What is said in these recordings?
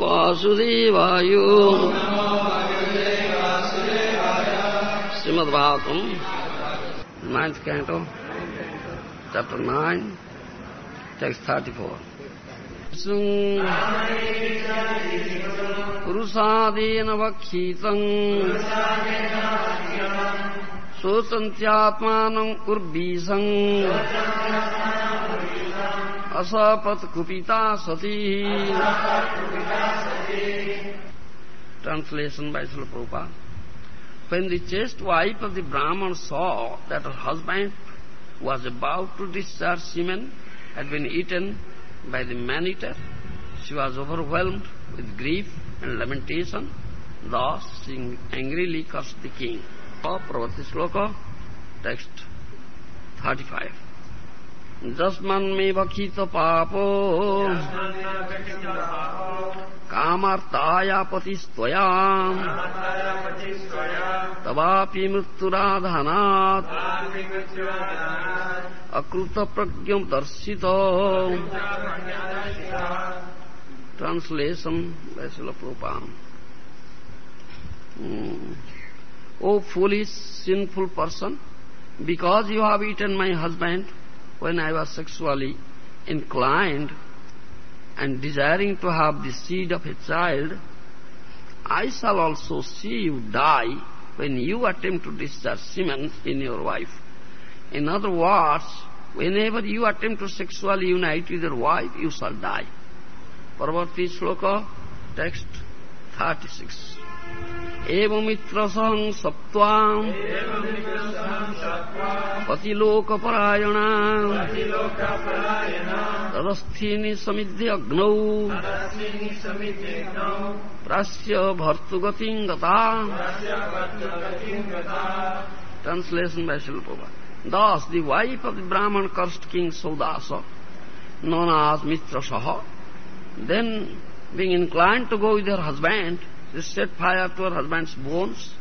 वासुदेवायु श्रीमद्भातुम् ninth canto chapter nine text thirty four. पुरुषादेन वक्षीतम्। शोचन्त्यात्मानम् उर्बीसम् उर्वीसम् असपत्कुपिता सती Translation by Srila Prabhupada. When the chaste wife of the Brahman saw that her husband was about to discharge semen, had been eaten by the man-eater, she was overwhelmed with grief and lamentation. Thus she angrily cursed the king. Pravati Sloka, text 35. जस्मे भक्षित पापो कामार्तायापतिस्त्वयाम्। तवापि मृत्युराधानात्। अकृतप्रज्ञम् दर्शित। Translation वैसलप्रोपाम hmm. O foolish sinful person, because you have eaten my husband when I was sexually inclined and desiring to have the seed of a child, I shall also see you die when you attempt to discharge semen in your wife. In other words, whenever you attempt to sexually unite with your wife, you shall die. Parvati Shloka, text 36. एवमित्रसहं सप्त्वाम् पतिलोकपरायणा। तदस्थीनि समिद्धि अग्नौ। प्रास्य गता। Translation by शिल्पवा thus the wife of the brahmana cursed king Saudasa known as Mitrashaha, then being inclined to go with her she set fire to her husband's bones,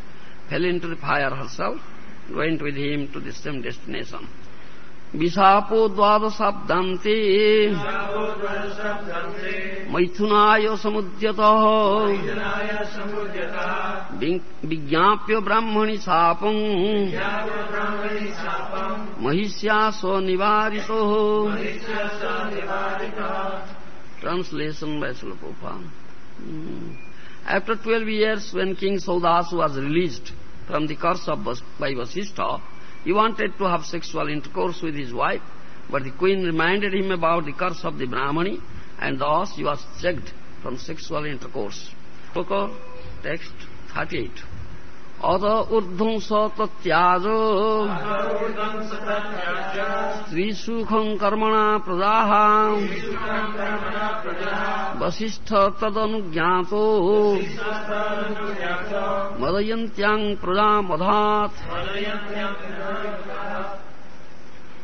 fell into the fire herself, went with him to the same destination. विशापो द्वादशाब्दान्ते मैथुनाय समुद्यतः विज्ञाप्य ब्राह्मणि शापम् महिष्या स्वनिवारितो Translation by Srila. Mm. After twelve years, when King Saudas was released from the curse of by Vasishtha, he wanted to have sexual intercourse with his wife, but the queen reminded him about the curse of the Brahmani, and thus he was checked from sexual intercourse. Text 38. अत ऊर्ध्वंस त्याज स्त्रीसुखम कर्मणा प्रजा। वसिष्ठ तदनुज्ञात मदयंत्या प्रजा मधात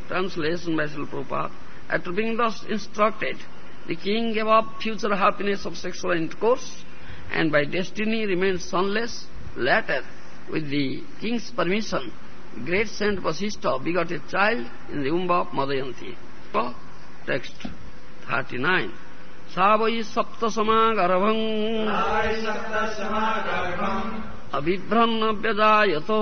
translation बैसल प्रोपात at being thus instructed the king gave up future happiness of sexual intercourse and by destiny remains sonless later with the king's permission, great Saint Vasishtha begot a child in the womb of Madayanti. Text 39. सा वै सप्तसमागर्भम् अभिभ्रन्न व्यजायतो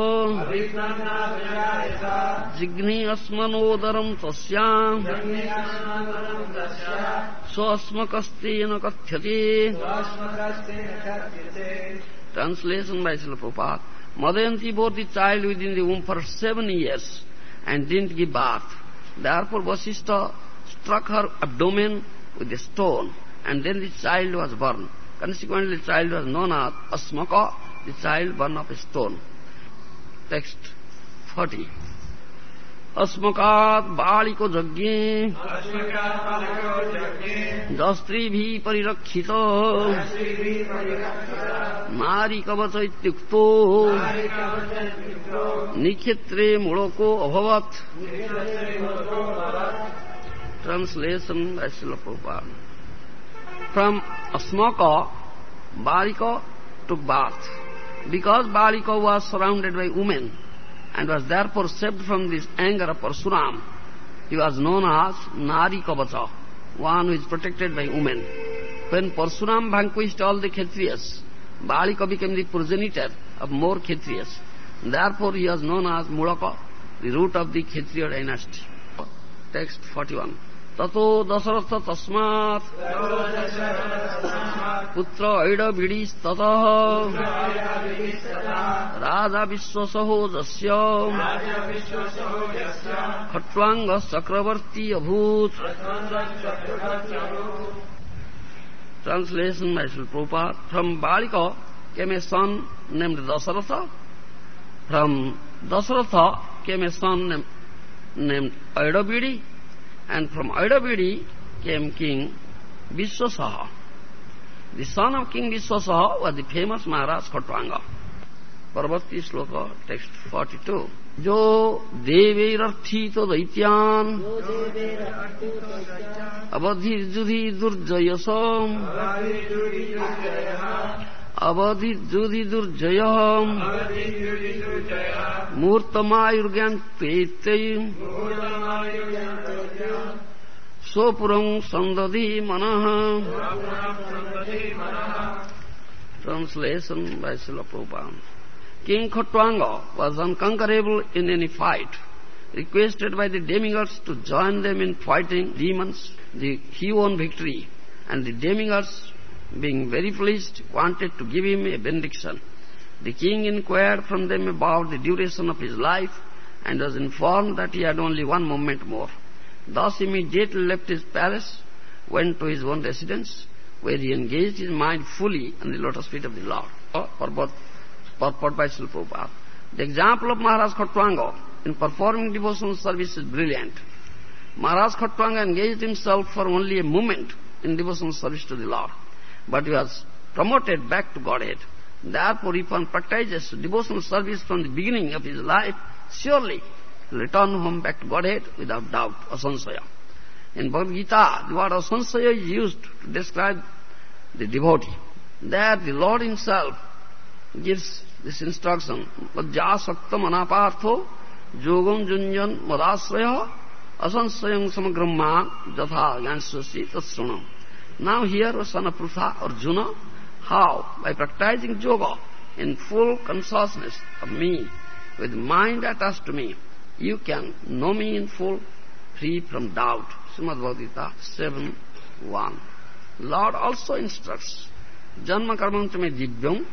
जिघ्नि अस्मनोदरम् तस्याम् स्वस्मकस्तेन कथ्यते Translation by Srila Prabhupada. Madayanti bore the child within the womb for seven years and didn't give birth. Therefore Vasishtha struck her abdomen with a stone and then the child was born. Consequently the child was known as Asmaka, the child born of a stone. Text 40. अस्मकात बालिको जस्त्री भी परिरक्षित। नारीकवच इत्युक्तो। निक्षेत्रे मूलको अभवत्। Translation from Asmaka, Balika took birth because Baliko was surrounded by women. And was therefore saved from this anger of Parsuram, he was known as Nari Kavacha, one who is protected by women. When Parsuram vanquished all the Kshatriyas, Balika became the progenitor of more Kshatriyas. Therefore he was known as Mulaka, the root of the Kshatriya dynasty. Text 41. तथो दशरथ तस्मात्। पुत्र ऐडभिडिस्ततः राजा विश्वसहोदस्य खट्वाङ्गचक्रवर्ती अभूत्। Translation प्रोपा from Balik came son named Dasharatha from Dasharatha came son named Aidabidi And from Aidabidi came King Vishwasaha. The son of King Vishwasaha was the famous Maharaj Khatwanga. Parvati Sloka, text 42. जो देवैरर्थित दैत्यान् अवधिर्जुधि दुर्जयस अवधिर्जुधि दुर्जय मूर्तमायुर्ज्ञान प्रेत्यै स्वपुरं सन्दधि मनः by Srila Prabhupada. King Khatwanga was unconquerable in any fight. Requested by the demigods to join them in fighting demons, the, he won victory, and the demigods, being very pleased, wanted to give him a benediction. The king inquired from them about the duration of his life, and was informed that he had only one moment more. Thus immediately left his palace, went to his own residence, where he engaged his mind fully on the lotus feet of the Lord. By. The example of Maharaj Khatwanga in performing devotional service is brilliant. Maharaj Khatwanga engaged himself for only a moment in devotional service to the Lord, but he was promoted back to Godhead. Therefore, if one practices devotional service from the beginning of his life, surely he will return home back to Godhead without doubt, asansaya. In Bhagavad Gita, the word asansaya is used to describe the devotee. There the Lord himself gives this instruction, Vajjasaktam anapartho yogam junjan madasraya asansayam samagrama jatha ganswasi tatsranam. Now here, O son of Prutha, Arjuna, how? By practicing yoga in full consciousness of me, with mind attached to me, you can know me in full, free from doubt. Srimad Bhagavad 7, 1. Lord also instructs, Janma karmam chame divyam,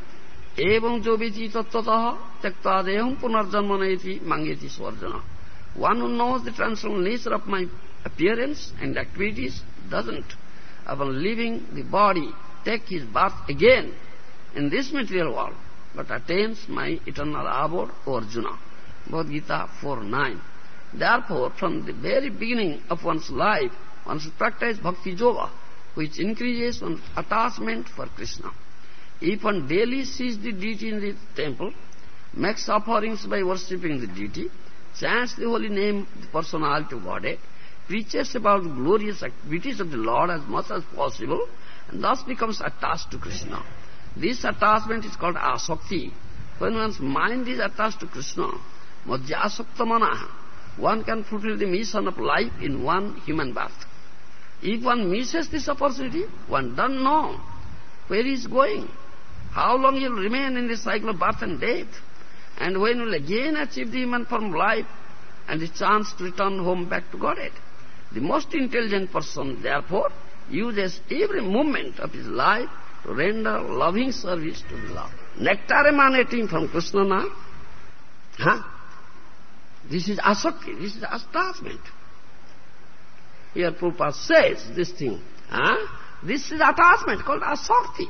evam jo viti tattvatah tyakta deham punarjanma naiti mangeti swarjana. One who knows the transcendental nature of my appearance and activities doesn't, upon leaving the body, take his birth again in this material world, but attains my eternal abode, O Arjuna. Bhagavad Gita 4.9. Therefore, from the very beginning of one's life, one should practice bhakti yoga, which increases one's attachment for Krishna. If one daily sees the deity in the temple, makes offerings by worshipping the deity, chants the holy name, the personality of Godhead, preaches about the glorious activities of the Lord as much as possible, and thus becomes attached to Krishna. This attachment is called asakti. When one's mind is attached to Krishna, madhyasaktamana, one can fulfill the mission of life in one human birth. If one misses this opportunity, one doesn't know where he is going, how long he will remain in this cycle of birth and death, and when will again achieve the human form of life and the chance to return home back to Godhead. The most intelligent person, therefore, uses every moment of his life to render loving service to the Lord. Nectar emanating from Krishna now. Huh? This is asakti, this is attachment. Here Prabhupada says this thing. Huh? This is attachment called asakti.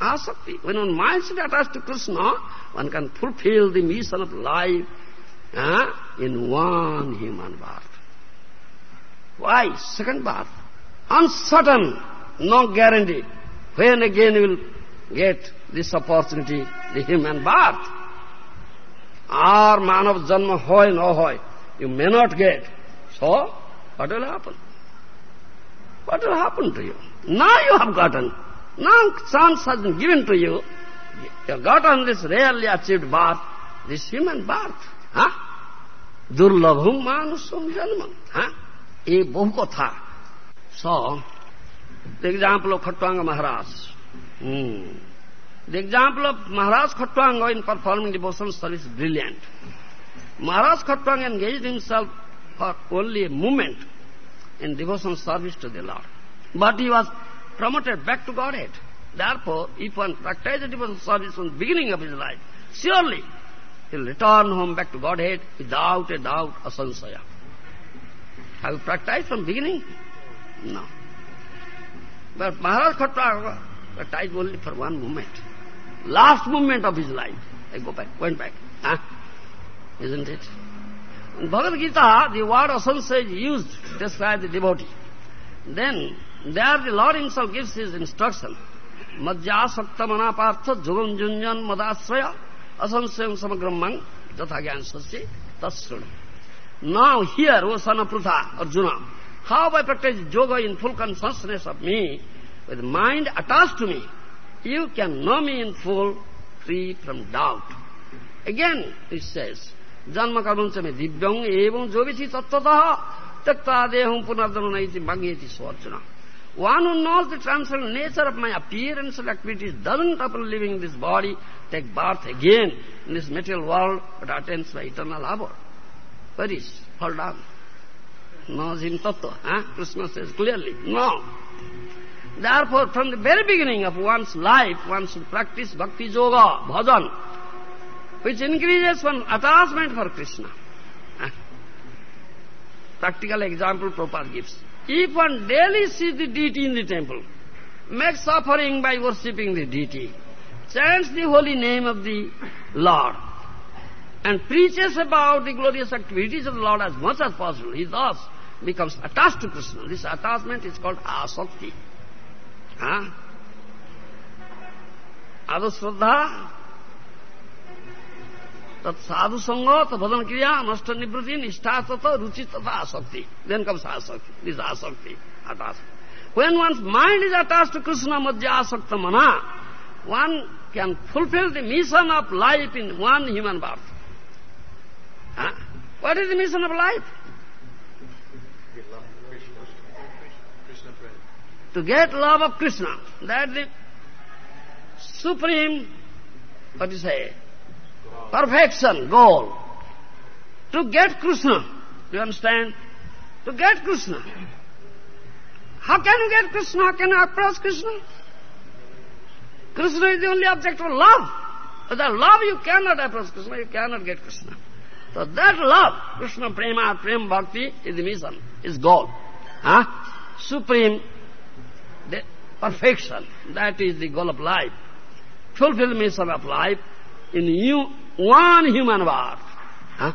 Asakti. When one mind is attached to Krishna, one can fulfill the mission of life huh? in one human birth. Why? Second birth. Uncertain, no guarantee. When again you will get this opportunity, the human birth. Or manav janma hoy no hoy, you may not get. So, what will happen? What will happen to you? Now you have gotten. Now chance has been given to you. You have gotten this rarely achieved birth, this human birth. Huh? Durlabhum manusam janmam. Huh? A bahukatha. So, the example of Khatwanga Maharaj. Hmm. The example of Maharaj Khatwanga in performing devotional service is brilliant. Maharaj Khatwanga engaged himself for only a moment in devotional service to the Lord. But he was promoted back to Godhead. Therefore, if one practices devotional service from the beginning of his life, surely he'll return home back to Godhead without a doubt, asansaya. Have you practiced from beginning? No. But Maharaj Khatwanga practiced only for one moment. Last moment of his life. I go back, went back. Huh? Isn't it? In Bhagavad Gita, the word asansa is used to describe the devotee. Then, there the Lord himself gives his instruction. Madhya sakta manapartha juvam junjan madasraya asansayam samagrammang jathagyan sasya tasruna. Now here, O son of Prutha, Arjuna, how I practice yoga in full consciousness of me, with mind attached to me, you can know me in full, free from doubt. Again, it says, Janma karmanchame divyam evam joviti tattataha takta deham bhagyeti swarjuna. One who knows the transcendental nature of my appearance and activities doesn't, after leaving this body, take birth again in this material world, but attains my eternal labor. Where is? Fall down. Knows him tattva. Huh? Krishna says clearly, no. Therefore, from the very beginning of one's life, one should practice bhakti yoga, bhajan, which increases one attachment for Krishna. Practical example Prabhupada gives. If one daily sees the deity in the temple, makes offering by worshipping the deity, chants the holy name of the Lord, and preaches about the glorious activities of the Lord as much as possible, he thus becomes attached to Krishna. This attachment is called asakti. Huh? Adu Shraddha, tat sadhu sangha, tat bhajan kriya, nashta nibriti, nishtha tata, ruchi tata asakti. Then comes asakti. This is asakti, attachment. When one's mind is attached to Krishna madhya asakta mana, one can fulfill the mission of life in one human birth. What is the mission of life? To get love of Krishna. That's the supreme, what you say, perfection, goal. To get Krishna. Do you understand? To get Krishna. How can you get Krishna? How can you approach Krishna? Krishna is the only object of love. Without love you cannot approach Krishna, you cannot get Krishna. So that love, Krishna Prema, Prem Bhakti, is the mission, is goal. Huh? Supreme the perfection, that is the goal of life. Fulfill the mission of life in one human birth. Huh?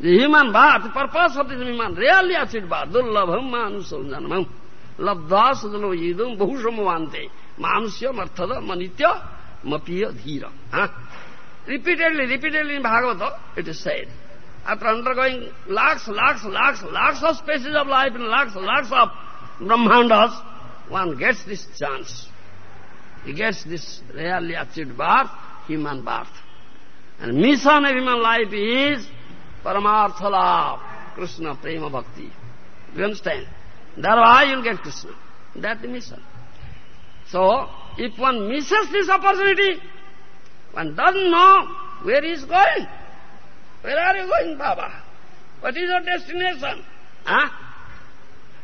The human birth, the purpose of this human, really achieved birth, dullabham manusam janamam, labdha sadalo yidam bahushamavante, manusya marthada manitya mapiya dhira. Huh? Repeatedly, repeatedly in Bhagavata, it is said, after undergoing lakhs, lakhs, lakhs, lakhs of spaces of life and lakhs, lakhs of Brahmandas, one gets this chance. He gets this rarely achieved birth, human birth. And mission of human life is Paramartha love, Krishna Prema Bhakti. Do you understand? Thereby you'll get Krishna. That's the mission. So, if one misses this opportunity, one doesn't know where he is going. Where are you going, Baba? What is your destination? Huh?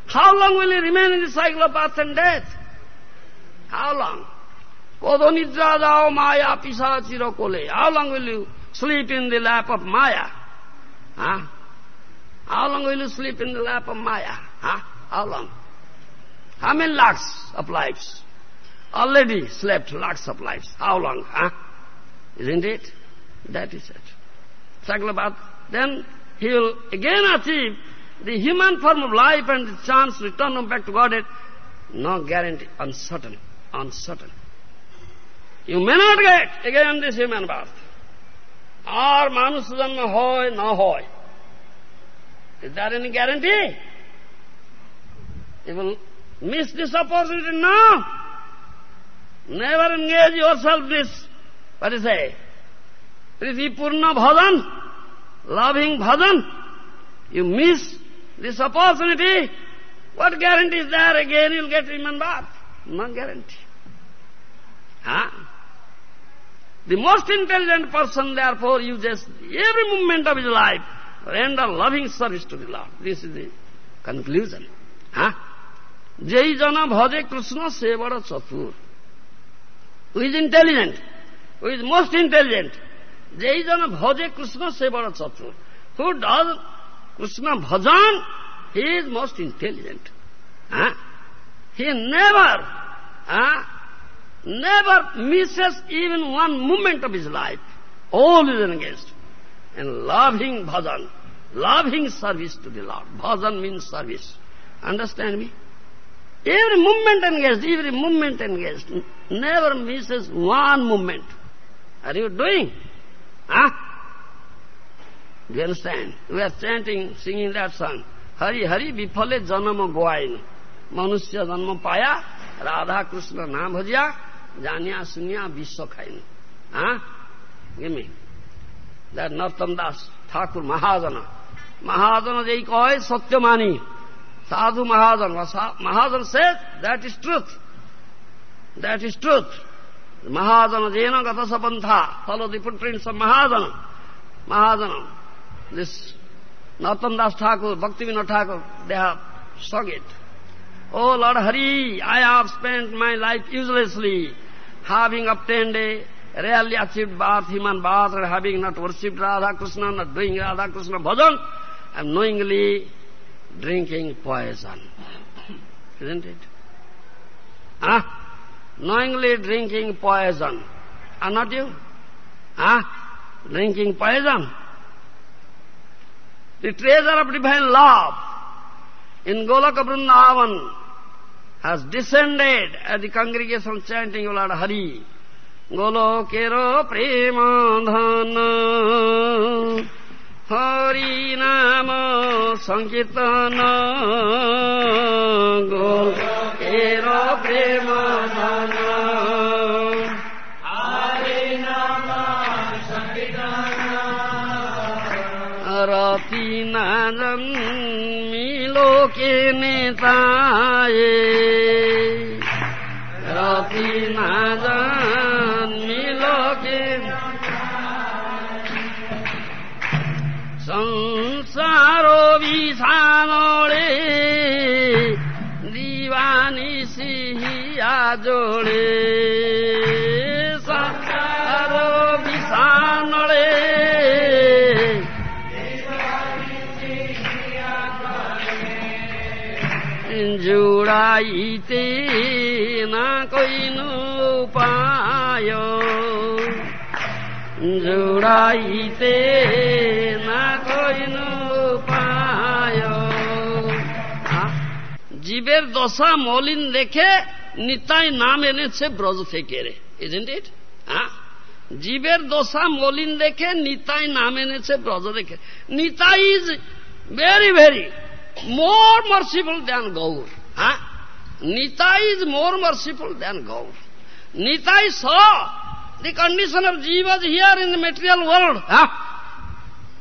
How long will you remain in the cycle of birth and death? How long? Kodo nidra jao maya pisa chiro kole. How long will you sleep in the lap of Maya? Huh? How long will you sleep in the lap of Maya? Huh? How long? How many lakhs of lives? Already slept lakhs of lives. How long? Huh? Isn't it? That is it. Cycle. Then he will again achieve the human form of life and the chance to return him back to Godhead, no guarantee, uncertain. uncertain. You may not get again this human birth. Or Manush Janma hoy, na hoy. Is there any guarantee? You will miss this opportunity now. Never engage yourself this, what is say, Priti Purna Bhajan, loving bhajan. You miss this opportunity, what guarantee is there again you'll get human birth? No guarantee. Huh? The most intelligent person therefore uses every moment of his life render loving service to the Lord. This is the conclusion. Huh? Jai jana bhaje Krishna sevara chatur. Who is intelligent? Who is most intelligent? Jai jana bhaje Krishna sevara chatur. Who does Krishna bhajan, he is most intelligent. Huh? He never, huh, never misses even one moment of his life. Always engaged in loving bhajan, loving service to the Lord. Bhajan means service. Understand me? Every moment engaged, every moment engaged, never misses one moment. Are you doing? Ah? Do you understand? We are chanting, singing that song. Hari Hari विफले जन्म बोआइन मनुष्य जन्म पाया राधा कृष्ण नाम भजिया जानिया सुनिया विश्व खाइन गिमी दैट नर्तन दास ठाकुर महाजन महाजन यही कहे सत्य मानी साधु महाजन महाजन says that is truth that is truth Sung it. Oh Lord Hari, I have spent my life uselessly, having obtained a rarely achieved birth, human birth, and having not worshipped Radha Krishna, not doing Radha Krishna bhajan, and knowingly drinking poison. Isn't it? Huh? Knowingly drinking poison. Are not you? Huh? Drinking poison. The treasure of divine love in Golaka Vrindavan has descended at the congregation chanting Lord Hari. Golokero Hari नाम संकीर्तन। गोल तेरो प्रेम रति नाजन मिलो के नेताए। रति नाजन জোড়ে সার বিছানড়ে জুড়াইতে না কইনু পায়। জুড়াইতে না কইনু পায়। জীবের দশা মলিন দেখে নিতাই নাম এনেছে ব্রজ থেকে রে ইজেন্ট ইট হ্যাঁ জীবের দশা মলিন দেখে নিতাই নাম এনেছে ব্রজ দেখে Nitai is very very more merciful than Gaur. Huh? Nitai is more merciful than Gaur. Nitai saw the condition of jivas here in the material world. Huh?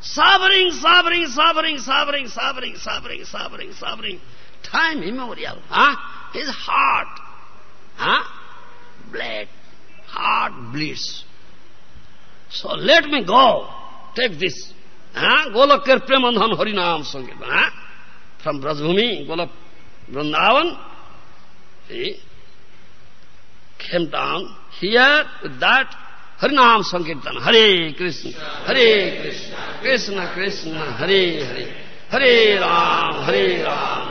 Suffering, suffering, suffering, suffering, suffering, suffering, suffering, suffering. Time immemorial. Huh? His heart. Huh? Bled. Heart bleeds. So let me go. Take this. Huh? Golokar Premandan Harinam Sankirtan. Huh? from Brajbhumi, Golap Vrindavan, he came down here with that Harinam Sankirtan, Hare Krishna, Hare Krishna, Krishna Krishna, Hare Hare, Hare Ram, Hare Ram,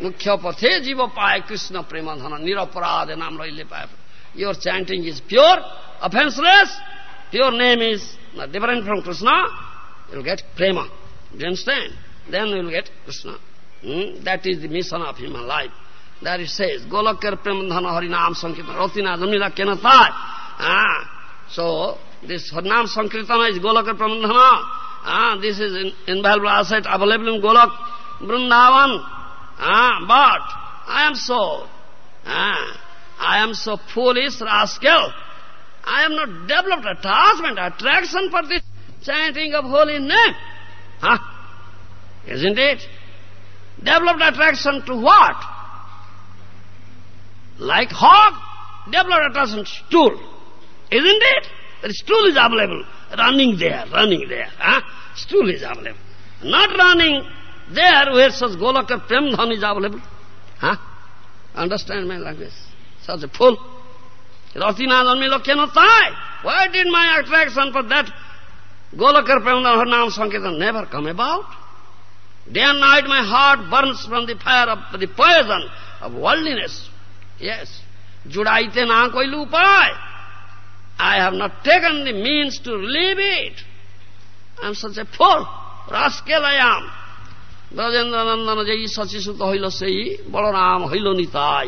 mukhya pathe jiva paya Krishna premadhana niraparad nam roile paya. Your chanting is pure, offenseless, Pure name is different from Krishna, you'll get prema. Do you understand? Then you'll get Krishna. Hmm? That is the mission of human life. That it says, Golakar Premadhana Harinam sankirtan Rotina Jamila Kenathai. Ah, so, this Harinam Sankirtana is Golakar Premadhana. Ah, this is in, invaluable asset available in Golak, Vrindavan. Ah, but I am so, ah, I am so foolish, rascal. I am not developed attachment, attraction for this chanting of holy name. Huh? Isn't it? Developed attraction to what? Like hog, developed attraction to stool. Isn't it? The stool is available, running there, running there. Huh? Stool is available. Not running there where such Golaka Prem Dhan is available. Huh? Understand my language? Such a fool. Ratina Janmilo cannot die. Why did my attraction for that Golakar Premdhan, her name Sankirtan never come about? Day and night my heart burns from the fire of the poison of worldliness. Yes. Judaite na koi upay. I have not taken the means to relieve it. I am such a fool. Rascal I am. Brajendra Nandan যেই সচিসুত হইল সেই বড়রাম হইল নিতাই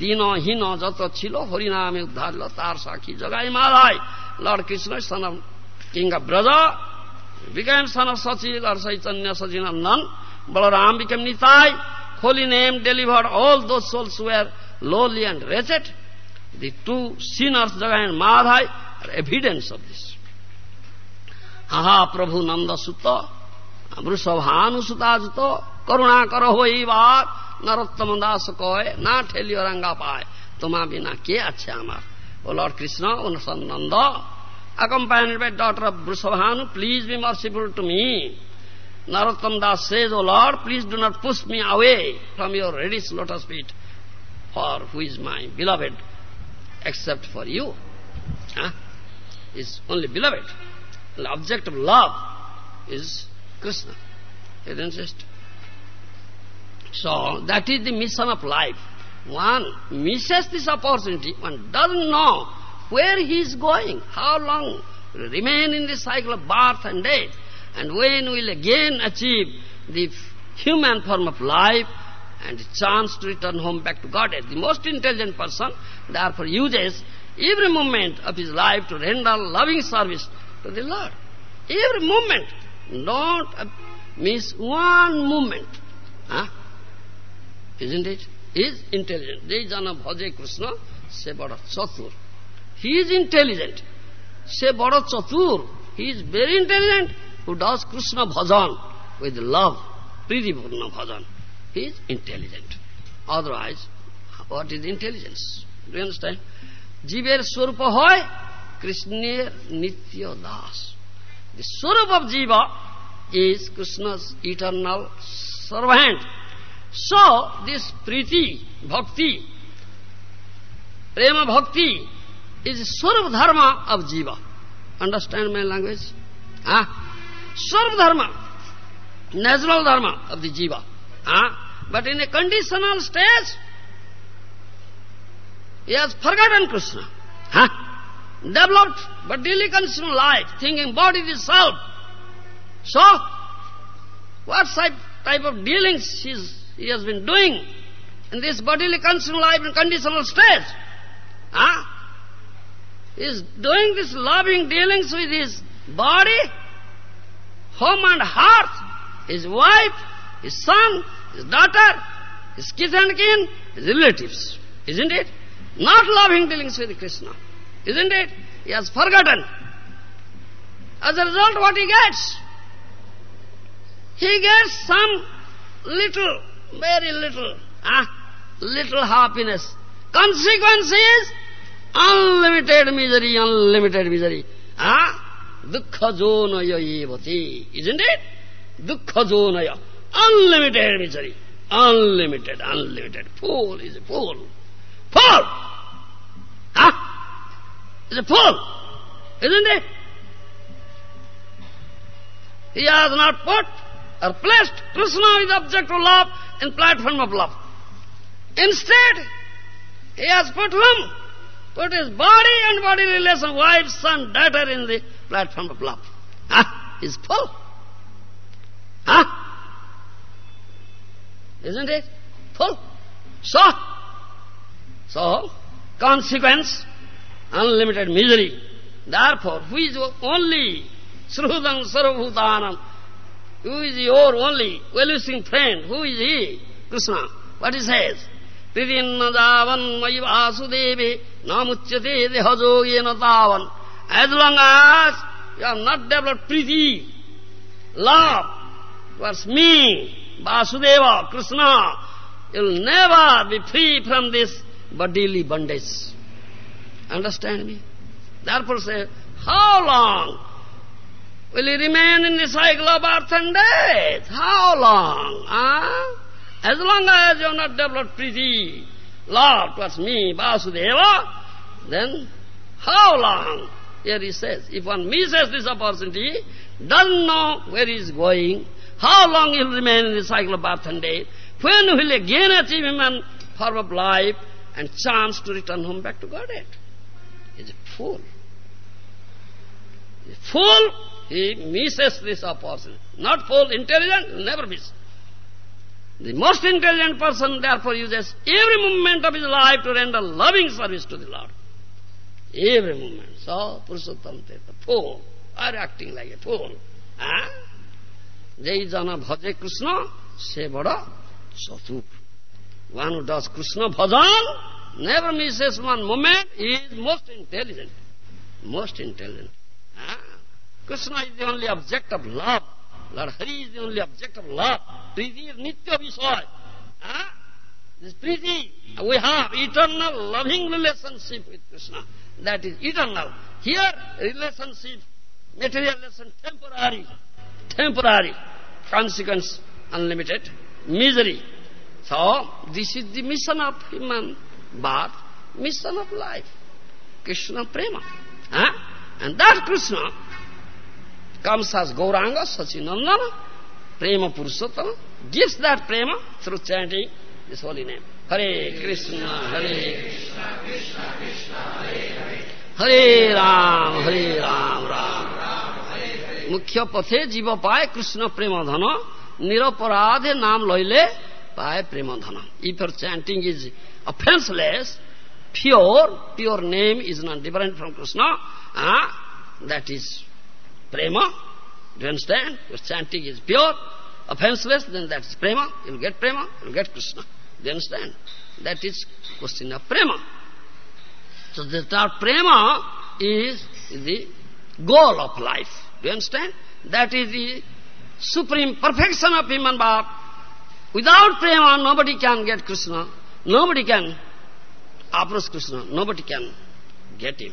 দিন হীন যত ছিল হরিনামে উদ্ধার তার সাক্ষী Jagai Malai Lord Krishna son of king of Braja, became son of Sachi, Lord Chaitanya Sachinandan. Balaram became Nitai. Holy name delivered all those souls who were lowly and wretched. The two sinners, Jagai and Madhai, are evidence of this. Aha Prabhu Nanda Sutta, Vrushabhanu Sutta Jutta, Karuna Karo Hoi Vat, Narottama Das Koy, Na Theli Ranga Pai, Tuma Bina Ke Ache Amar. O Lord Krishna, O Son Nanda, accompanied by daughter of Vrushabhanu, please be merciful to me. Narottam Das says, O Lord, please do not push me away from your reddish lotus feet, for who is my beloved except for you? Huh? Is only beloved. The object of love is Krishna. Isn't? So, that is the mission of life. One misses this opportunity, one doesn't know where he is going, how long remain in the cycle of birth and death, and when will again achieve the human form of life and the chance to return home back to Godhead. The most intelligent person therefore uses every moment of his life to render loving service to the Lord. Every moment. Don't miss one moment. Huh? Isn't it? He is intelligent. Jai Jana Bhaje Krishna, se bada chatur. He is intelligent. Se bada chatur. He is very intelligent who does Krishna bhajan with love, Pridipurna bhajan. He is intelligent. Otherwise, what is intelligence? Do you understand? জীবের স্বরূপ হয় কৃষ্ণের নিত্য Das The swarup of jiva is Krishna's eternal servant. So, this priti, bhakti, prema bhakti is swarup dharma of jiva. Understand my language? Ah? Swarup dharma, natural dharma of the jiva. Ah? But in a conditional stage, he has forgotten Krishna. Huh? Developed but bodily conditional life, thinking body is self. So, what type of dealings he has been doing in this bodily conditional life in conditional stage? Huh? He is doing this loving dealings with his body, home and heart, his wife, his son, his daughter, his kith and kin, his relatives. Isn't it? Not loving dealings with Krishna. Isn't it? He has forgotten. As a result, what he gets? He gets some little, very little, ah, little happiness. Consequence is unlimited misery, unlimited misery. Ah, dukkha jonaya evati. Isn't it? Dukkha jonaya. Unlimited misery. Unlimited, unlimited. Fool is a fool. Fool! Huh? Is a fool, isn't it? He has not put or placed Krishna is object of love in platform of love. Instead, he has put whom? Put his body and body relation, wife, son, daughter in the platform of love. Huh? He's full. Huh? Isn't it? Full. So, so, consequence, unlimited misery. Therefore, who is only Sruhudam Sarvabhutanam, who is your only well-wishing friend, who is he? Krishna. What he says? Pridinna javan mayi vasudeve namuchyate dehajo yena tavan. As long as you have not developed priti, love towards me, Vasudeva, Krishna, you'll never be free from this bodily bondage. Understand me? Therefore say, how long will you remain in the cycle of birth and death? How long? Huh? As long as you have not developed priti, love towards me, Vasudeva, then how long? Here he says, if one misses this opportunity, doesn't know where he is going, how long he will remain in the cycle of birth and death, when will he again achieve human form of life and chance to return home back to Godhead? Is a fool. A fool, he misses this opportunity. Not fool, intelligent, never miss. The most intelligent person therefore uses every moment of his life to render loving service to the Lord. Every moment. So, Purushottam Teta, fool, are acting like a fool. Huh? Jai Jana Bhaje Krishna, se bada satur. One who does Krishna bhajan, never misses one moment, he is most intelligent. Most intelligent. Huh? Krishna is the only object of love. Lord Hari is the only object of love. Priti is Nitya Vishay. Huh? Ah. This Priti, we have eternal loving relationship with Krishna. That is eternal. Here, relationship, material relation, temporary. Temporary. Consequence, unlimited. Misery. So, this is the mission of human But mission of life, Krishna Prema. Huh? And that Krishna comes as Gauranga, Sachinandana, Prema Purushottam, gives that Prema through chanting this holy name. Hare Krishna, Hare Krishna, Krishna Krishna, Hare Hare, Hare Ram, Hare Ram, Ram Ram, मुख्य पथे जीव पाए कृष्ण प्रेम धन निरपराधे नाम लैले by Premadhana. If your chanting is offenseless, pure, pure name is not different from Krishna, ah, that is prema. Do you understand? Your chanting is pure, offenseless, then that is prema. You will get prema, you will get Krishna. Do you understand? That is question of prema. So the third prema is the goal of life. Do you understand? That is the supreme perfection of human birth. Without prema, nobody can get Krishna. Nobody can approach Krishna. Nobody can get him.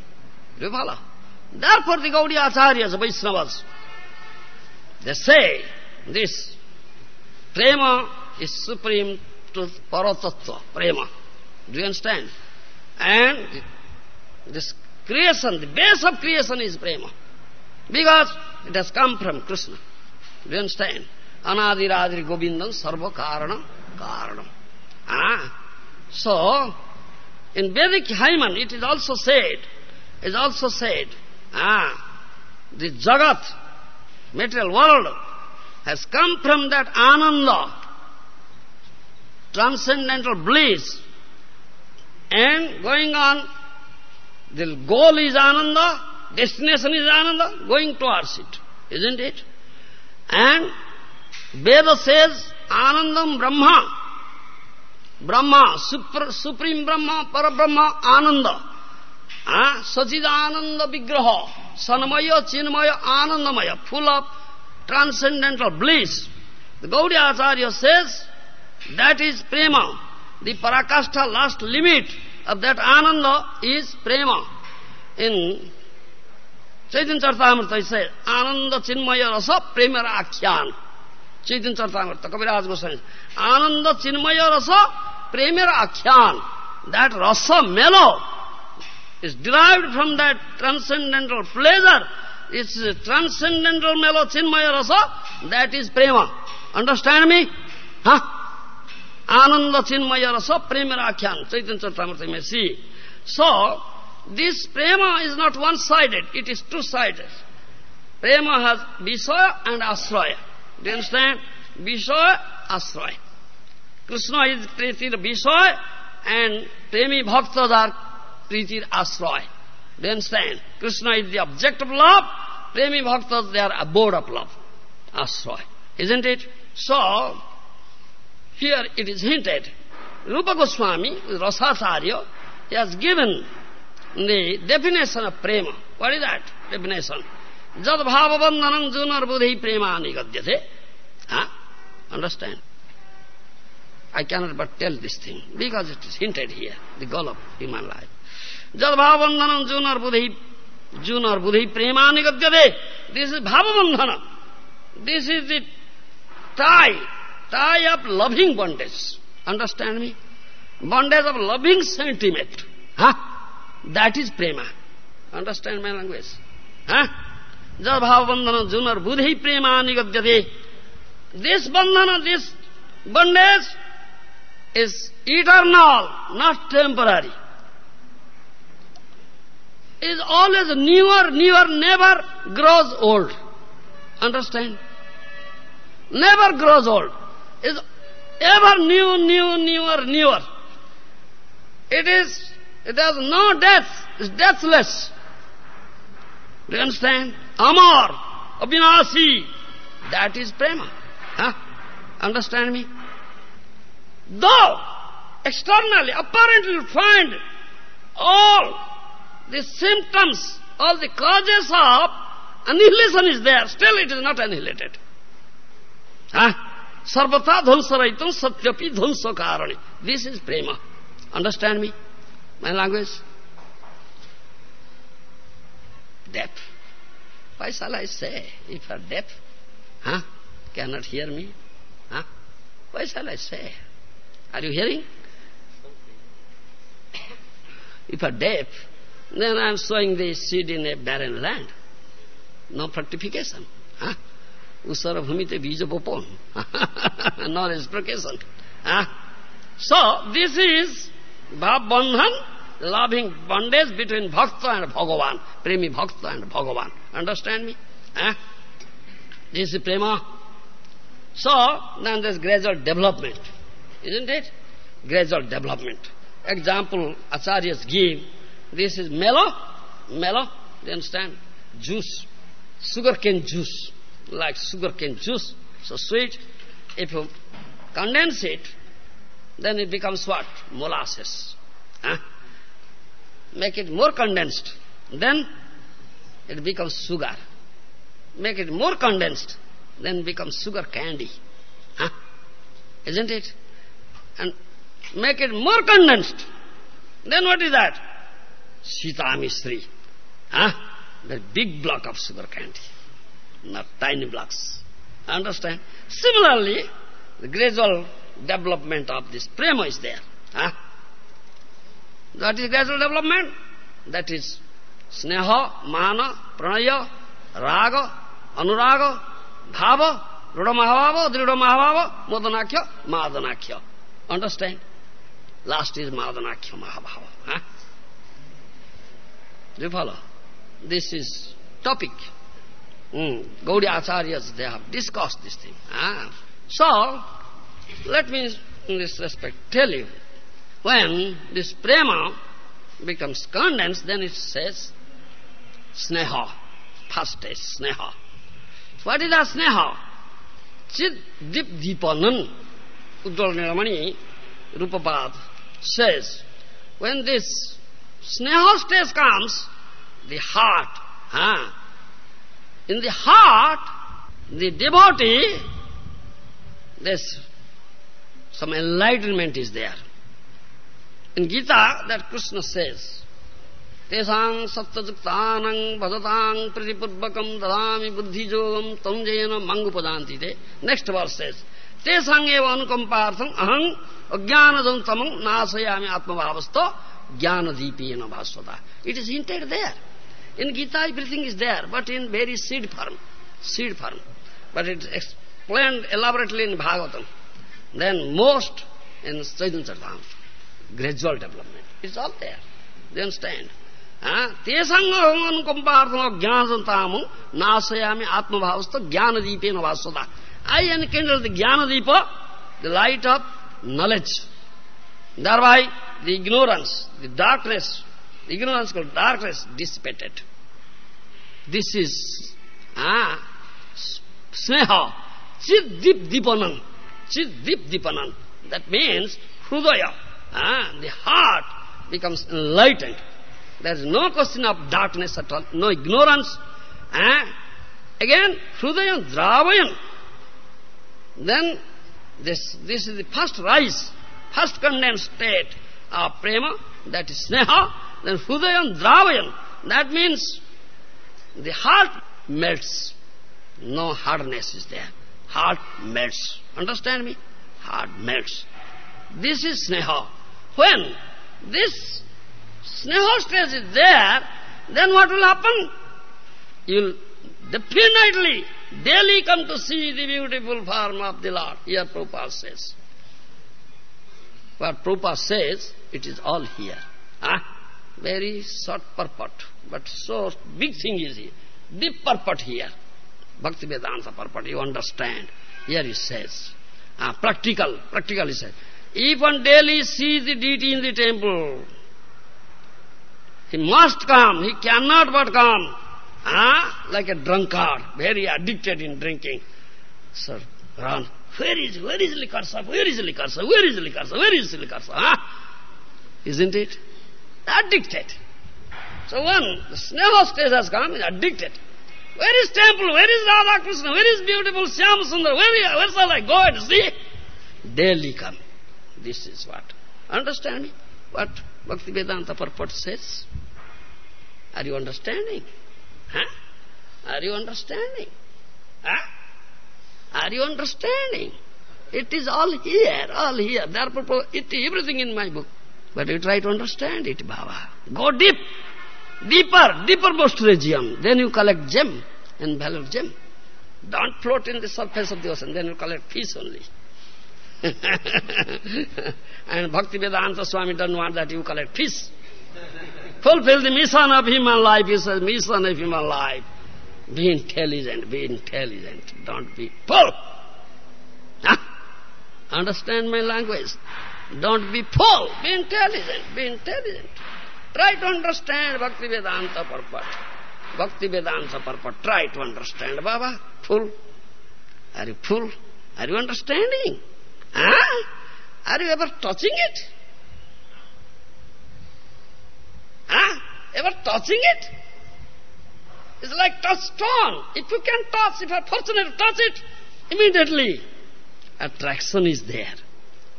Follow? Therefore the Gaudiya Acharyas, Vaishnavas, they say this prema is supreme truth, paratattva, prema. Do you understand? And this creation, the base of creation is prema. Because it has come from Krishna. Do you understand? Govindam Sarva Karana Karanam. Ah. So, in Vedic Hyman it is also said, is also said, ah, the Jagat, material world, has come from that Ananda, transcendental bliss, and going on, the goal is Ananda, Destination is Ananda, going towards it, isn't it? And Veda says, Anandam Brahma. Brahma, super, Supreme Brahma, Parabrahma, Ananda. Ah, Sachidananda Vigraha, Sanamaya, Chinmaya, Anandamaya, full of transcendental bliss. The Gaudiya Acharya says, that is prema. The parakasta last limit of that ananda is prema. In Chaitanya Charitamrita he said, Ananda Chinmaya Rasa Premara Akhyan. Chaitanya Charitamrita, Kaviraj Goswami. Ananda Chinmaya Rasa Premara Akhyan. That rasa mellow is derived from that transcendental pleasure. It's transcendental mellow Chinmaya that is prema. Understand me? Huh? Ananda Chinmaya Rasa Premara Akhyan. Chaitanya Charitamrita you may see. So, this prema is not one-sided, it is two-sided. Prema has Vishaya and Asraya. Do you understand? Er Vishaya, Asraya. Krishna is Pretir Vishoy and Premi Bhaktas are Pretir Asroy. Do you understand? Krishna is the object of love, Premi Bhaktas, they are abode of love. Asroy. Isn't it? So, here it is hinted. Rupa Goswami, Rasacharya, he has given the definition of prema. What is that definition? Jad bhavabandhanam junar buddhi prema nigadyate. Huh? Understand? I cannot but tell this thing, because it is hinted here, the goal of human life. Jad bhavabandhanam junar buddhi junar buddhi prema nigadyate. This is bhavabandhana. This is the tie, tie of loving bondage. Understand me? Bondage of loving sentiment. Huh? That is prema. Understand my language? Huh? जब भाव बंधन जुन और बुध ही प्रेम निगत the this bandhan this bondage is eternal not temporary is always newer newer never grows old understand never grows old is ever new new newer newer it is it has no death is deathless do understand Amar, Abhinasi, that is prema. Huh? Understand me? Though externally, apparently you find all the symptoms, all the causes of annihilation is there, still it is not annihilated. Huh? Sarvata dhvansaraitam satyapi dhvansa karani. This is prema. Understand me? My language? Deaf. Why shall I say if you are deaf? Huh? Cannot hear me? Huh? Why shall I say? Are you hearing? If you are deaf, then I am sowing the seed in a barren land. No fructification. Huh? Usara bhumite bija bopon. no reciprocation. Huh? So, this is bhav bandhan, loving bondage between bhakta and Bhagavan. Premi bhakta and Bhagavan. Understand me? Huh? This is prema. So, then there's gradual development. Isn't it? Gradual development. Example, acharyas give, this is mellow, mellow, do you understand? Juice, sugarcane juice, like sugarcane juice, so sweet. If you condense it, then it becomes what? Molasses. Huh? Make it more condensed, then it becomes sugar. Make it more condensed, then becomes sugar candy. Huh? Isn't it? And make it more condensed, then what is that? Sita Mistri. Huh? The big block of sugar candy, not tiny blocks. Understand? Similarly, the gradual development of this prema is there. Huh? That is gradual development. That is sneha, mana, pranaya, raga, anuraga, bhava, ruda mahabhava, drida mahabhava, modanakya, madanakya. Understand? Last is madanakya mahabhava. Huh? Do you follow? This is topic. Mm. Gaudiya Acharyas, they have discussed this thing. So, let me in this respect tell you, when this prema becomes condensed, then it says sneha. First is sneha. What is a sneha? Chid dip deepanan. Ujjvala Nilamani Rupapad says, when this sneha stage comes, the heart, huh? in the heart, the devotee, there's some enlightenment is there. In Gita, that Krishna says, Tesang sattajuktanang bhadatang pratipurvakam dadami buddhijogam tamjayana mangupadanti te. Next verse says, Tesang eva anukampartham aham ajnanajam tamam nasayami atmabhavasto jnanadipena bhasvata. It is hinted there. In Gita everything is there, but in very seed form. Seed form. But it is explained elaborately in Bhagavatam. Then most in Chaitanya Charitamrita. Gradual development. It's all there. Do you understand? Tesanga anukampartham jnanajantamu nasayami atmabhavasta jnanadipena vasvata. I enkindle the jnanadipa, the light of knowledge. Thereby, the ignorance, the darkness, the ignorance called darkness dissipated. This is ah, sneha, chid dip dipanan, chid dip dipanan. That means hrudaya, ah, the heart becomes enlightened. There is no question of darkness at all, no ignorance. Ah. Again, hrudaya dravayan. Then this, this is the first rise, first condensed state of prema, that is sneha, then hrudayam dravayam. That means the heart melts. No hardness is there. Heart melts. Understand me? Heart melts. This is sneha. When this sneha stage is there, then what will happen? You'll definitely daily come to see the beautiful form of the Lord. Here Prabhupada says. What Prabhupada says, it is all here. Huh? Very short purport, but so big thing is here. Deep purport here. Bhakti Vedanta purport, you understand. Here he says. Uh, practical, practical he says. If one daily sees the deity in the temple, he must come, he cannot but come. Ah, like a drunkard, very addicted in drinking. Sir, run. Where is, where is sir? Where is sir? Where is sir? Where is sir? Ah? Isn't it? Addicted. So one, the sneha stage has come, is addicted. Where is temple? Where is Radha Krishna? Where is beautiful Shyam Sundar? Where, where shall I go and see? Daily come. This is what. Understand? What Bhakti Vedanta purport says? Are you understanding? Huh? Are you understanding? Huh? Are you understanding? It is all here, all here. Therefore, it everything in my book. But you try to understand it, Baba. Go deep, deeper, deeper most region. Then you collect gem and value gem. Don't float in the surface of the ocean, then you collect fish only. and Bhakti Vedanta Swami doesn't want that you collect fish. Fulfill the mission of human life. He says, mission of human life. Be intelligent, be intelligent. Don't be. Huh? Understand my language? Don't be full. Be intelligent, be intelligent. Try to understand Bhakti Vedanta purport. Bhakti Vedanta purport. Try to understand. Baba, full. Are you full? Are you understanding? Huh? Are you ever touching it? Huh? Ever touching it? It's like touch stone. If you can touch, if you are fortunate to touch it, immediately attraction is there.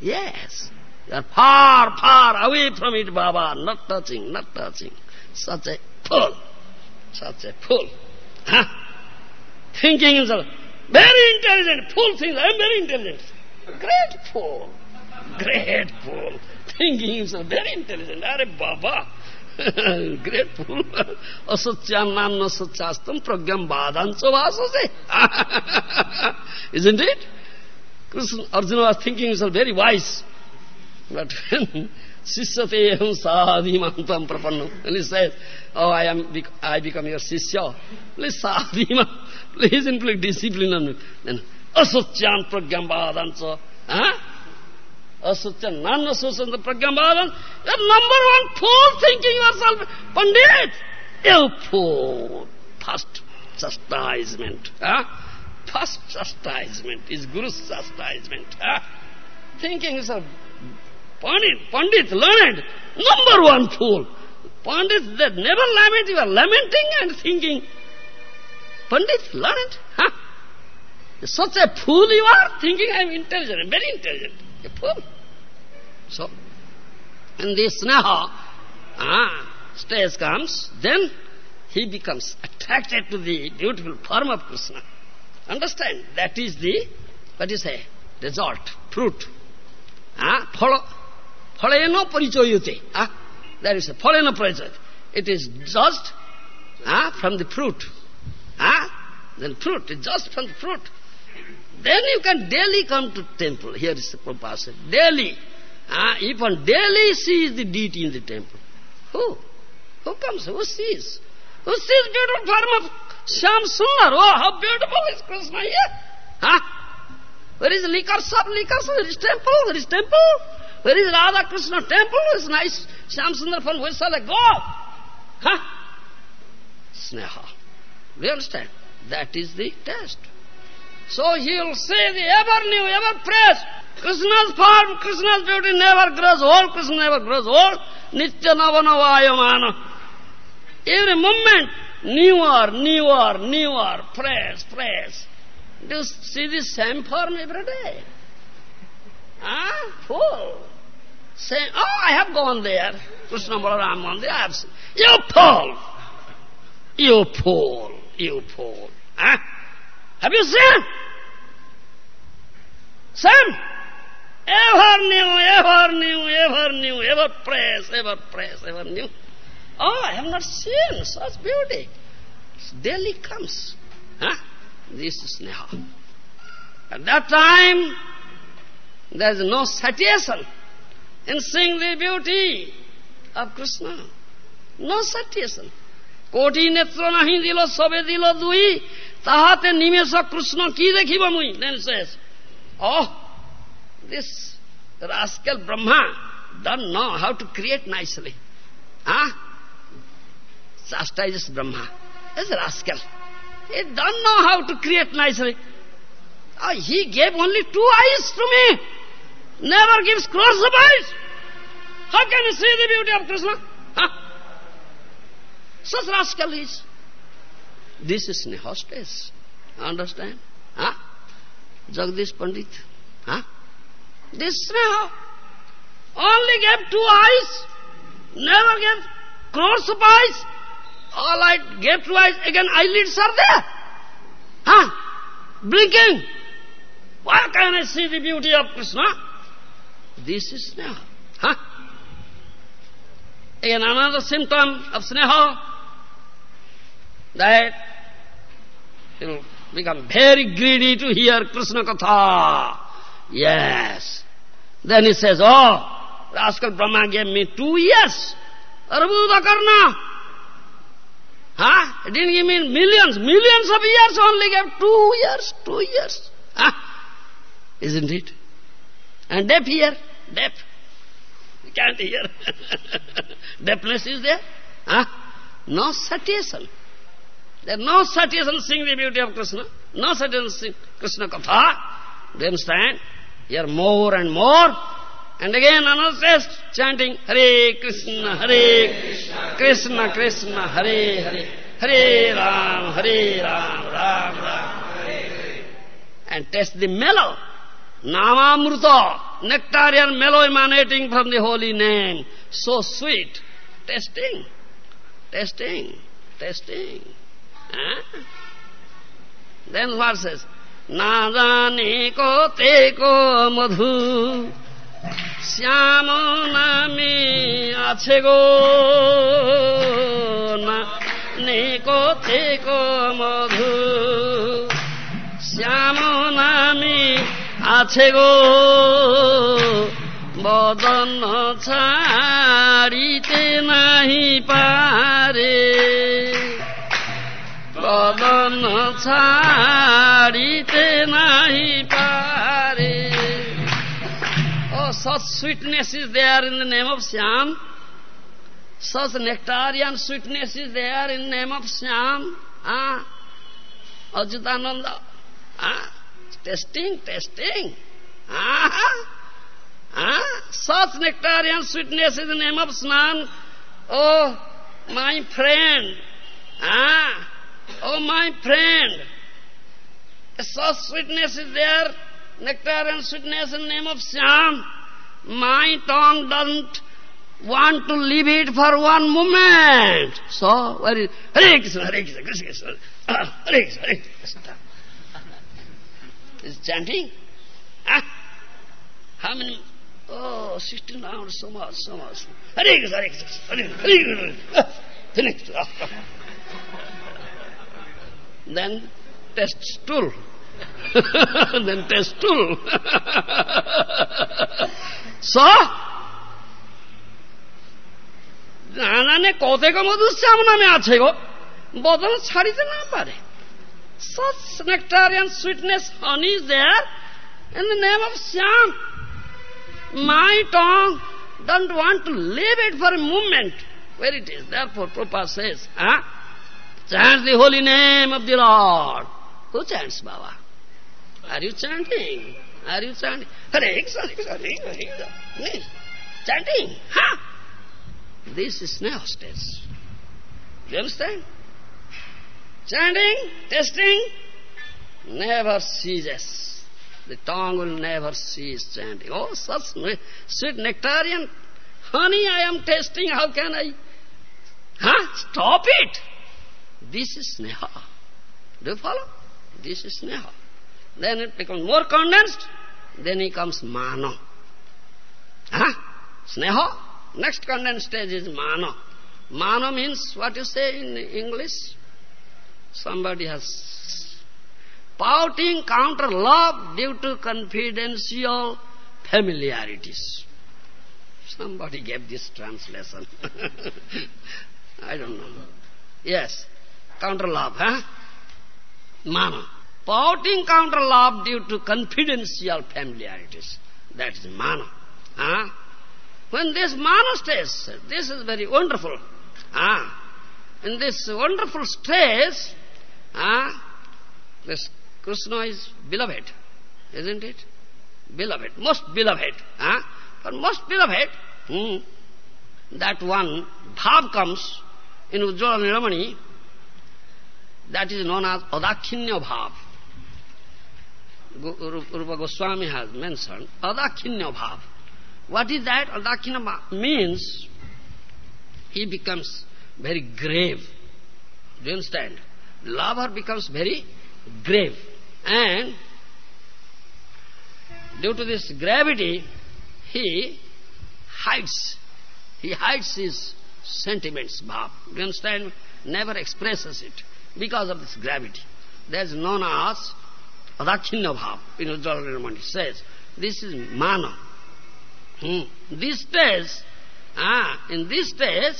Yes. You are far, far away from it, Baba. Not touching, not touching. Such a fool. Such a fool. Huh? Thinking himself, very intelligent, fool thinks, I am very intelligent. Great fool. Thinking himself very intelligent. Are Baba. Great fool. Asatyanam satyastam pragyam badancho vasase. Isn't it? Krishna, Arjuna was thinking himself very wise. But when Sisyate aham sadhimantam prapanno, and he says, oh, I am, I become your sisya, please sadhima, please inflict discipline on me. Then, asatyan pragyam badancho. Huh? asutya, non-association, the pragyambhavan, you're number one fool thinking yourself, Pandit! You fool! First chastisement. Huh? First chastisement is Guru's chastisement. Huh? Thinking yourself, Pandit, Pandit, learned, number one fool. Pandit that never lament, you are lamenting and thinking, Pandit, learned, huh? Such a fool you are, thinking I am intelligent, very intelligent. A fool. So, when this sneha ah, stage comes, then he becomes attracted to the beautiful form of Krishna. Understand? That is the, what you say, result, fruit. Ah, phala, phalena parichoyute. Ah, that is a phalena parichoyute. It is just ah, from the fruit. Ah, then fruit, it's just from the fruit. Then you can daily come to temple. Here is the Prabhupada daily. Ah, if daily sees the deity in the temple, who? Who comes? Who sees? Who sees beautiful form of Shyam Sundar? Oh, how beautiful is Krishna here! Huh? Where is liquor shop? Where is temple? Where is temple? Where is Radha Krishna temple? Is nice Shamsundar fun? Where shall I go? Huh? Sneha. Do you understand? That is the test. So he will say the ever new, ever fresh. Krishna's form, Krishna's beauty never grows old, Krishna never grows old. Nitya Navanavayamana. Every moment, newer, newer, newer, fresh, fresh. Do you see the same form every day? Ah, fool. Say, oh, I have gone there. Krishna Balaram there. I have seen. You fool! You fool! You fool! Huh? Have you seen? Same. Ever new, ever new, ever new, ever fresh, ever fresh, ever new. Oh, I have not seen such beauty. Daily comes. Huh? This is Neha. At that time, there is no satiation in seeing the beauty of Krishna. No satiation. কোটি নেত্র নাহি দিল সবে দিল দুই তাহাতে নিমেষ কৃষ্ণ কি দেখিব মুই দেন শেষ Oh, this rascal Brahma don't know how to create nicely. Huh? Chastises Brahma. This rascal. He don't know how to create nicely. Oh, he gave only two eyes to me. Never gives cross of eyes. How can you see the beauty of Krishna? Huh? Such rascal is. This is Nehostes. Understand? Huh? Jagdish Pandit. Huh? This Sneha only gave two eyes, never gave crores eyes. All I gave two eyes, again eyelids are there. Huh? Blinking. Why can I see the beauty of Krishna? This is Sneha. Huh? Again another symptom of Sneha that will become very greedy to hear Krishna Katha. Yes. Then he says, oh, rascal Brahma gave me two years. Arbuda Karna. Huh? He didn't give me millions, millions of years, only gave two years, two years. Huh? Isn't it? And deaf here, deaf. You can't hear. Deafness is there. Huh? No satiation. There is no satiation seeing the beauty of Krishna. No satiation seeing Krishna Katha. Do you understand? Here more and more. And again another test, chanting Hare Krishna, Hare Krishna, Krishna Krishna, Hare Hare, Hare Ram, Hare Ram, Ram Ram, Hare. And test the mellow. Namamruta, nectarian mellow emanating from the holy name. So sweet. Testing, testing, testing. What says? না জানে কতে কো মধু শ্যাম নামে আছে গো নে কতে কো মধু শ্যাম নামে আছে গো বদন ছাড়িতে নাহি পারে বদন ছাড়িতে নাহি পারে Oh, such sweetness is there in the name of Syam. Such nectarian sweetness is there in the name of Syam. Ah, Ajutananda. Ah, testing, testing. Ah, ah, such nectarian sweetness is the name of Snan. Oh, my friend. Ah, oh, my friend. Such sweetness is there, nectar and sweetness in the name of Syam. My tongue doesn't want to leave it for one moment. So, where is Hare Krishna, Hare Krishna, Krishna Krishna, Hare Krishna, Hare Krishna. Is chanting? Ah? How many? Oh, 16 rounds, so much, so much. Hare Krishna, Hare Krishna, Hare Krishna, Hare Krishna. Ah. Then test stool. then test stool. so, জানানে কতেক মধুশ্যাম নামে আছে গো বদন ছাড়িতে না পারে such nectarian sweetness honey is there In the name of Syam, my tongue don't want to leave it for a moment where it is. Therefore, Prabhupada says, huh? Chant the holy name of the Lord. Who chants, Baba? Are you chanting? Are you chanting? Hare Krishna, Hare Krishna. Chanting. Huh? This is now stage. You understand? Chanting, testing, never ceases. The tongue will never cease chanting. Oh, such sweet nectarian honey I am tasting, how can I? Huh? Stop it! This is sneha. Do you follow? This is sneha. Then it becomes more condensed, then it comes mano. Huh? Sneha. Next condensed stage is mano. Mano means what you say in English? Somebody has pouting counter love due to confidential familiarities. Somebody gave this translation. I don't know. Yes, counter love, huh? Mano. Pouting counter love due to confidential familiarities. That is mano. Huh? When this mano stays, this is very wonderful. Ah, in this wonderful stage, ah, this Krishna is beloved, isn't it? Beloved, most beloved. Ah, for most beloved, hmm, that one bhav comes in Ujjvala Nilamani, that is known as Adakhinya bhav. Rupa Goswami has mentioned Adakhinya bhav. What is that? Adakhinya bhav means he becomes very grave. Do you understand? Lover becomes very grave. And due to this gravity, he hides. He hides his sentiments, bhav. Do you understand? Never expresses it because of this gravity. That is known as Adakhinya bhav in Ujjvala It says, this is mana. Hmm. This stage Ah, in this stage,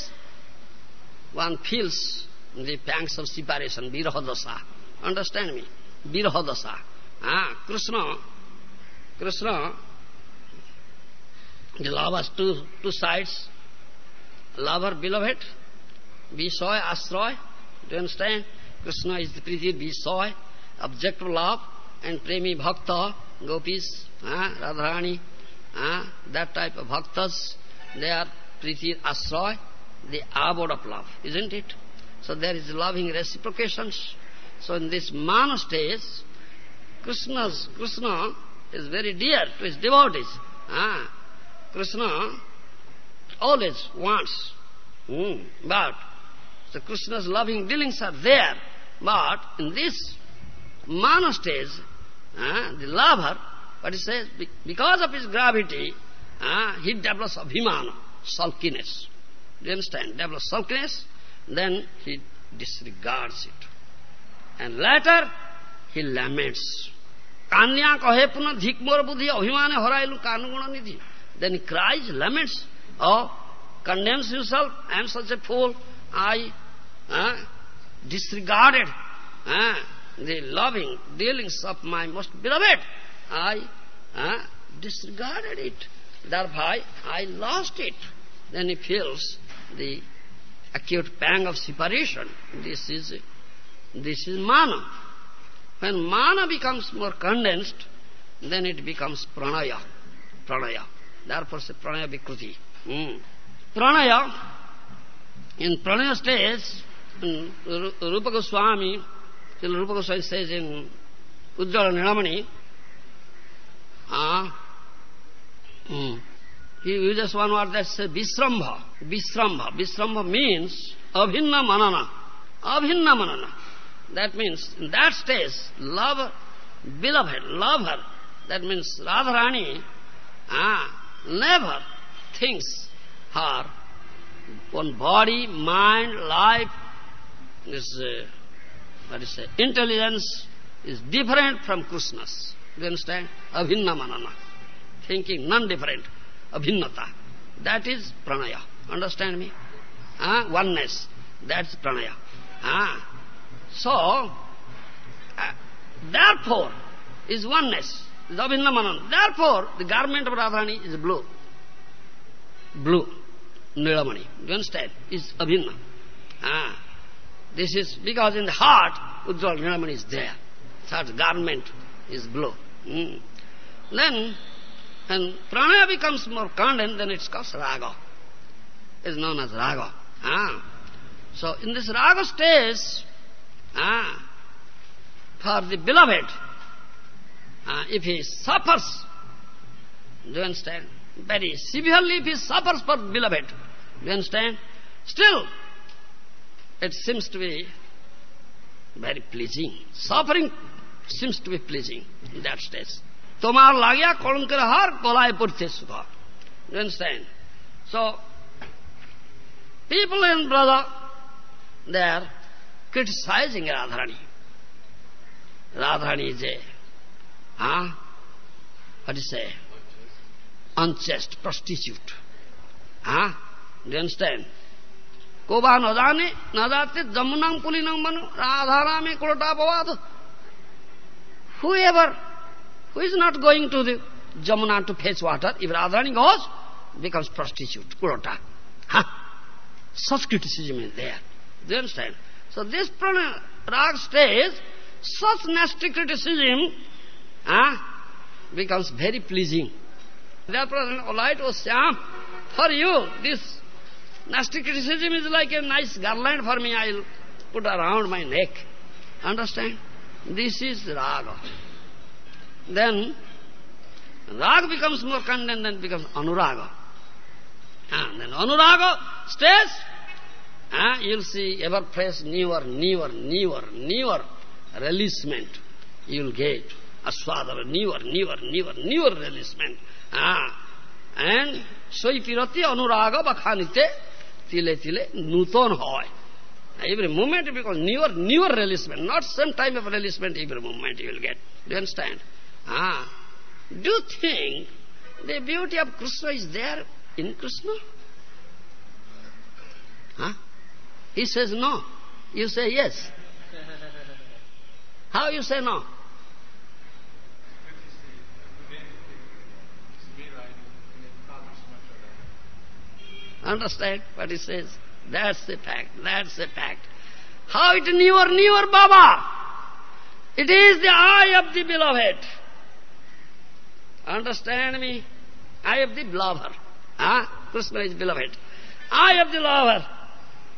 one feels the pangs of separation, virahadasa. Understand me? Virahadasa. Ah, Krishna, Krishna, the love has two, two sides. Lover, beloved, Visoy, Asroy. Do you understand? Krishna is the Priti, Visoy, object of love, and Premi Bhakta, Gopis, ah, Radharani, ah, that type of bhaktas, they are Priti Asroy, the abode of love, isn't it? So there is loving reciprocations. So in this mana stage, Krishna's, Krishna is very dear to his devotees. Ah, Krishna always wants. Mm, but the Krishna's loving dealings are there. But in this mana stage, ah, the lover, what he says, because of his gravity, ah, he develops abhimana sulkiness. Do you understand? Develops sulkiness, then he disregards it. And later, he laments. Kanya kahe puna dhikmor buddhi abhimane harailu kanuguna nidhi. Then he cries, laments, oh, condemns himself, I am such a fool, I uh, disregarded uh, the loving dealings of my most beloved. I uh, disregarded it. Thereby, I lost it. Then he feels the acute pang of separation. This is, this is mana. When mana becomes more condensed, then it becomes pranaya. Pranaya. Therefore, say pranaya vikruti. Mm. Pranaya, in pranaya stage, says in Ujjvala Nilamani, ah, Mm. He uses one word that's Visrambha. Visrambha. Visrambha means abhinna manana. Abhinna manana. That means in that stage, lover, beloved, lover, that means Radharani, ah, never thinks her one body, mind, life, this, uh, what is it, intelligence is different from Krishna's. Do you understand? Abhinna manana thinking non-different, abhinnata. That is pranaya. Understand me? Ah, oneness. That's pranaya. Ah. So, uh, therefore, is oneness. is Abhinna Manan. Therefore, the garment of Radharani is blue. Blue. Nilamani. Do you understand? Is Abhinna. Ah. This is because in the heart, Ujjwal Nilamani is there. Such garment is blue. Mm. Then, when pranaya becomes more content, then it's called raga. It's known as raga. Ah. So in this raga stage, ah, for the beloved, ah, if he suffers, do you understand? Very severely if he suffers for beloved, do you understand? Still, it seems to be very pleasing. Suffering seems to be pleasing in that stage. তোমার লাগিয়া কলঙ্কের হার গলায় পড়ছে সুখ You understand? So, people in brother, they are criticizing Radharani. Radharani is a, huh? what do you say? Unchaste prostitute. Huh? Do you understand? को बा न जाने न जाते जमुना पुलिन बनो राधा रामे कोटा बवाद। Whoever who is not going to the Jamuna to fetch water if Radharani goes becomes prostitute Kota. Such criticism is there do understand so this प्रण राग stage such nasty criticism becomes very pleasing. Therefore, the light was Siam for you, this nasty criticism is like a nice garland for me, I'll put around my neck. Understand? This is raga. Then raga becomes more content, then becomes anuraga. And then anuraga stays, ah, you'll see ever fresh, newer, newer, newer, newer releasement you'll get. Aswada, newer, newer, newer, newer releasement. Ah. And soi pirati anuraga bakhanite tile tile nuton hoy. Every moment because newer, newer releasement, not same time of releasement every moment you will get. Do you understand? Ah, do you think the beauty of Krishna is there in Krishna? Huh? He says no. You say yes. How you say no? Understand what he says? That's the fact, that's the fact. How it newer, newer Baba? It is the eye of the beloved. Understand me? Eye of the lover. Huh? Krishna is beloved. Eye of the lover.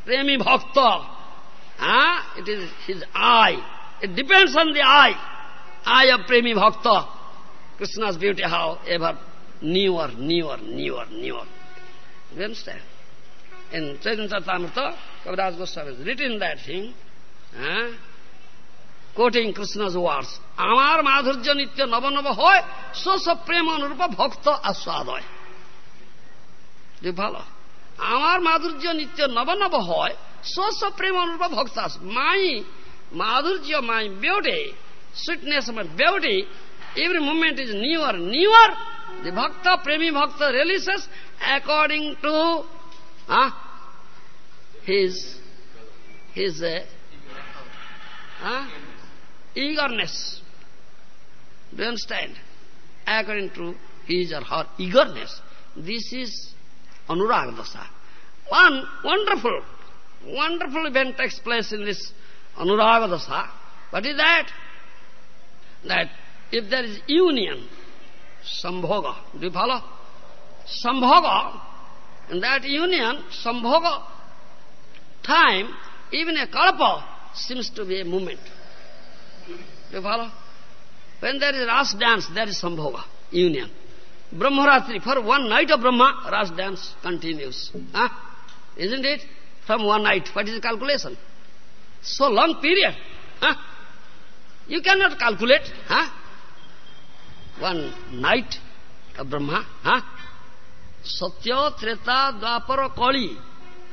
Premi Bhakta. Huh? It is his eye. It depends on the eye. Eye of Premi Bhakta. Krishna's beauty, how ever newer, newer, newer, newer. You understand? In Chaitanya Tamrita, Kaviraj Goswami has written that thing, eh? quoting Krishna's words, Amar madhurya nitya navanava hoy, so sa prema anurupa bhakta aswadoy. Do you follow? আমার মাধুর্য so নবনব হয় সোস bhakta অনুরূপ My madhurja, my beauty, sweetness of my beauty, every moment is newer, newer. The bhakta, premi bhakta releases according to huh, his, his uh, huh, eagerness. Do you understand? According to his or her eagerness. This is Anurag Dasa. One wonderful, wonderful event takes place in this Anurag Dasa. What is that? That if there is union, Sambhoga, do you follow? Sambhoga, in that union, Sambhoga time, even a kalpa seems to be a movement. You follow? When there is Ras dance, there is Sambhoga, union. Brahmaratri, for one night of Brahma, Ras dance continues. Huh? Isn't it? From one night, what is the calculation? So long period. Huh? You cannot calculate. Huh? One night of Brahma. Huh? Satya, Treta, Dwapara, Kali.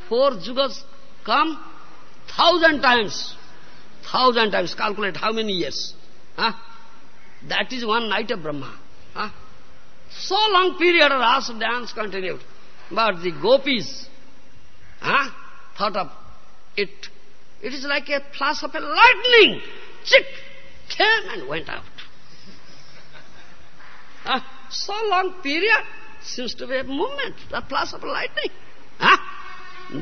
Four yugas come thousand times. Thousand times. Calculate how many years. That is one night of Brahma. So long period of rasa dance continued. But the gopis thought of it. It is like a flash of a lightning. Chick! Came and went out. So long period seems to be a movement, a flash of lightning. Huh?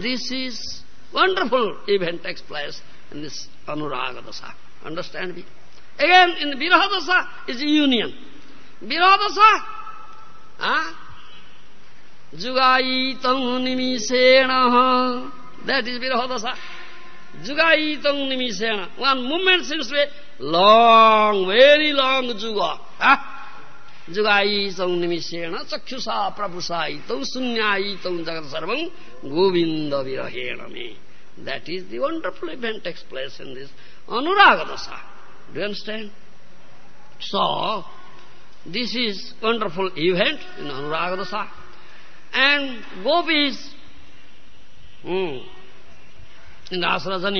This is wonderful event takes place in this Anuraga Dasa. Understand me? Again, in the Dasa is union. Viraha Dasa, huh? Jugaitam nimisena. That is Viraha Dasa. Jugaitam nimisena. One movement seems to be long, very long juga. Huh? जुगाई तौ निमिषेण चक्षुषा प्रभुषाई, तौ शून्यायी तौ जगत सर्व गोविंद विरहेण मे that is the wonderful event expressed in this anuraga dasha do understand so this is wonderful event in anuraga dasha and gopis in the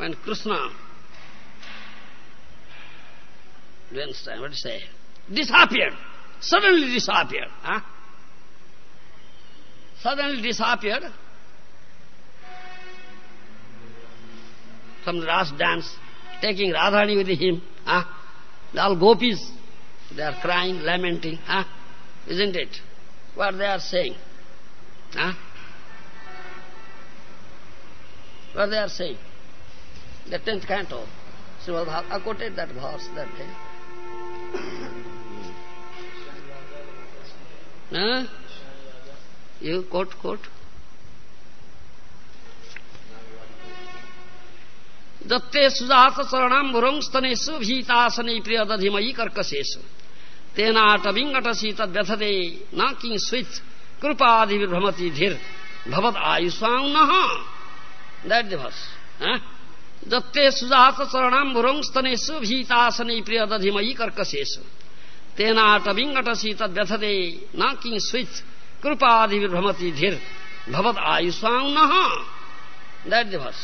end Krishna do understand what you understand? Disappeared, suddenly disappeared. Huh? Suddenly disappeared. from the last dance, taking Radhani with him. Huh? All gopis, they are crying, lamenting. Huh? Isn't it? What they are saying? Huh? What they are saying? The tenth canto. Srimad I quoted that verse that day. Huh? You quote, quote. दत्ते सुजात चरणाम भुरं स्तनेषु भीतासने प्रिय दधिमयी कर्कशेषु तेनाट विंगटसी तद्यथदे न कि स्वित कृपादि भ्रमति धीर भवत आयुष्वां that दिवस दत्ते सुजात चरणाम भुरं स्तनेषु भीतासने प्रिय दधिमयी कर्कशेषु तेनाटविङ्गटसी तद्व्यथते न किं स्विच कृपादिभ्रमति धीर। भवद आयुषांग नहा दैट दिवस